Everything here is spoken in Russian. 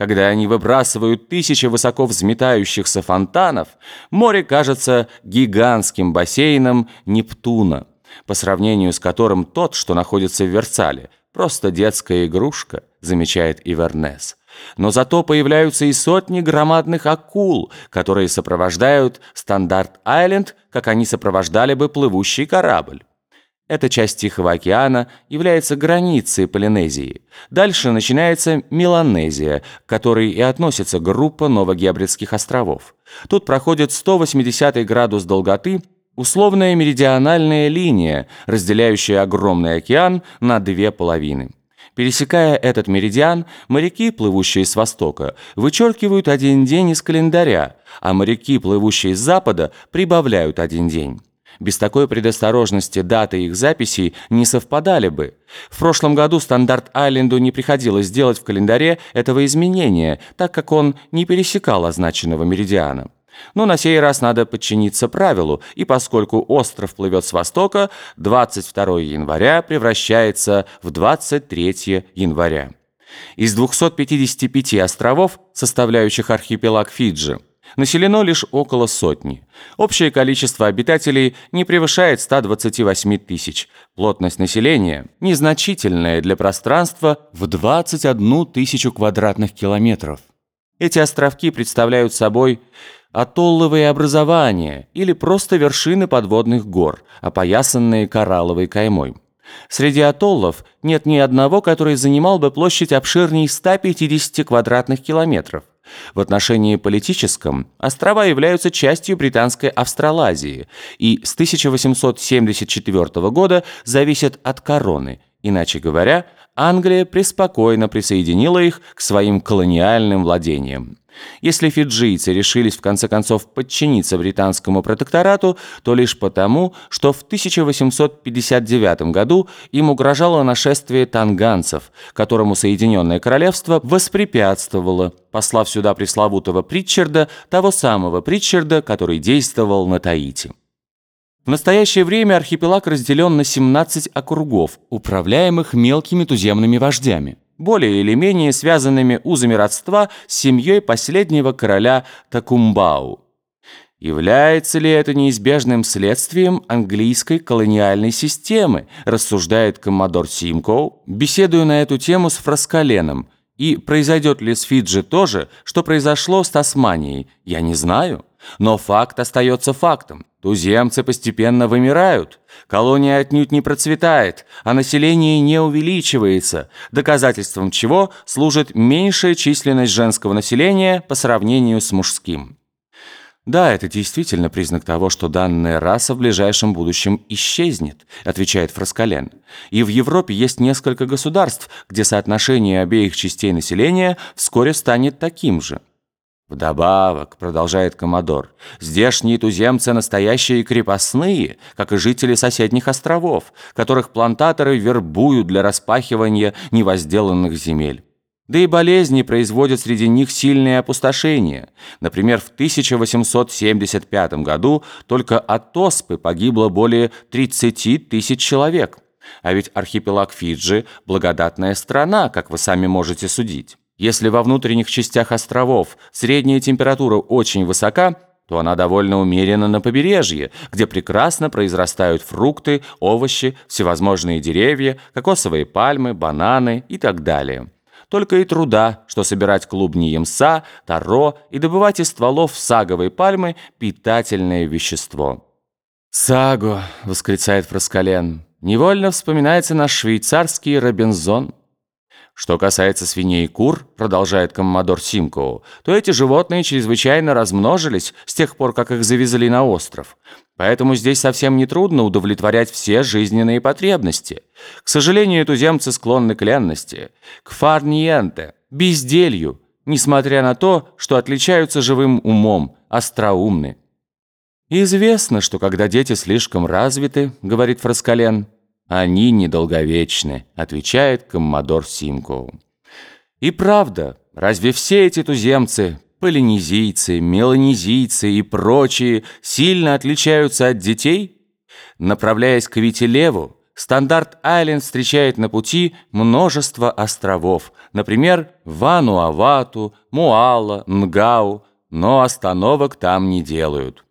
Когда они выбрасывают тысячи высоко взметающихся фонтанов, море кажется гигантским бассейном Нептуна, по сравнению с которым тот, что находится в Версале, просто детская игрушка, замечает Ивернес. Но зато появляются и сотни громадных акул, которые сопровождают Стандарт-Айленд, как они сопровождали бы плывущий корабль. Эта часть Тихого океана является границей Полинезии. Дальше начинается Меланезия, к которой и относится группа Новогебридских островов. Тут проходит 180 градус долготы условная меридиональная линия, разделяющая огромный океан на две половины. Пересекая этот меридиан, моряки, плывущие с востока, вычеркивают один день из календаря, а моряки, плывущие с запада, прибавляют один день. Без такой предосторожности даты их записей не совпадали бы. В прошлом году Стандарт-Айленду не приходилось делать в календаре этого изменения, так как он не пересекал означенного меридиана. Но на сей раз надо подчиниться правилу, и поскольку остров плывет с востока, 22 января превращается в 23 января. Из 255 островов, составляющих архипелаг Фиджи, Населено лишь около сотни. Общее количество обитателей не превышает 128 тысяч. Плотность населения незначительная для пространства в 21 тысячу квадратных километров. Эти островки представляют собой атолловые образования или просто вершины подводных гор, опоясанные коралловой каймой. Среди атоллов нет ни одного, который занимал бы площадь обширнее 150 квадратных километров. В отношении политическом острова являются частью британской Австралазии и с 1874 года зависят от короны, иначе говоря, Англия преспокойно присоединила их к своим колониальным владениям. Если фиджийцы решились в конце концов подчиниться британскому протекторату, то лишь потому, что в 1859 году им угрожало нашествие танганцев, которому Соединенное Королевство воспрепятствовало, послав сюда пресловутого Притчарда, того самого Притчарда, который действовал на Таити. В настоящее время архипелаг разделен на 17 округов, управляемых мелкими туземными вождями более или менее связанными узами родства с семьей последнего короля Такумбау. Является ли это неизбежным следствием английской колониальной системы, рассуждает коммодор Симкоу, беседуя на эту тему с Фраскаленом, и произойдет ли с Фиджи то же, что произошло с Тасманией, я не знаю. Но факт остается фактом. Туземцы постепенно вымирают, колония отнюдь не процветает, а население не увеличивается, доказательством чего служит меньшая численность женского населения по сравнению с мужским. «Да, это действительно признак того, что данная раса в ближайшем будущем исчезнет», отвечает Фраскален. «И в Европе есть несколько государств, где соотношение обеих частей населения вскоре станет таким же». Вдобавок, продолжает Комодор, здешние туземцы настоящие крепостные, как и жители соседних островов, которых плантаторы вербуют для распахивания невозделанных земель. Да и болезни производят среди них сильное опустошение. Например, в 1875 году только от оспы погибло более 30 тысяч человек. А ведь архипелаг Фиджи – благодатная страна, как вы сами можете судить. Если во внутренних частях островов средняя температура очень высока, то она довольно умерена на побережье, где прекрасно произрастают фрукты, овощи, всевозможные деревья, кокосовые пальмы, бананы и так далее. Только и труда, что собирать клубни ямса, таро и добывать из стволов саговой пальмы питательное вещество. «Саго!» — восклицает Фраскален. «Невольно вспоминается наш швейцарский Робинзон». Что касается свиней и кур, продолжает коммодор Симкоу, то эти животные чрезвычайно размножились с тех пор, как их завезли на остров. Поэтому здесь совсем не трудно удовлетворять все жизненные потребности. К сожалению, туземцы склонны к ленности, к фарниенте, безделью, несмотря на то, что отличаются живым умом, остроумны. «Известно, что когда дети слишком развиты, — говорит Фраскален, — «Они недолговечны», — отвечает коммодор Симкоу. И правда, разве все эти туземцы, полинезийцы, меланезийцы и прочие сильно отличаются от детей? Направляясь к Витилеву, Стандарт-Айленд встречает на пути множество островов, например, Вануавату, Муала, Нгау, но остановок там не делают.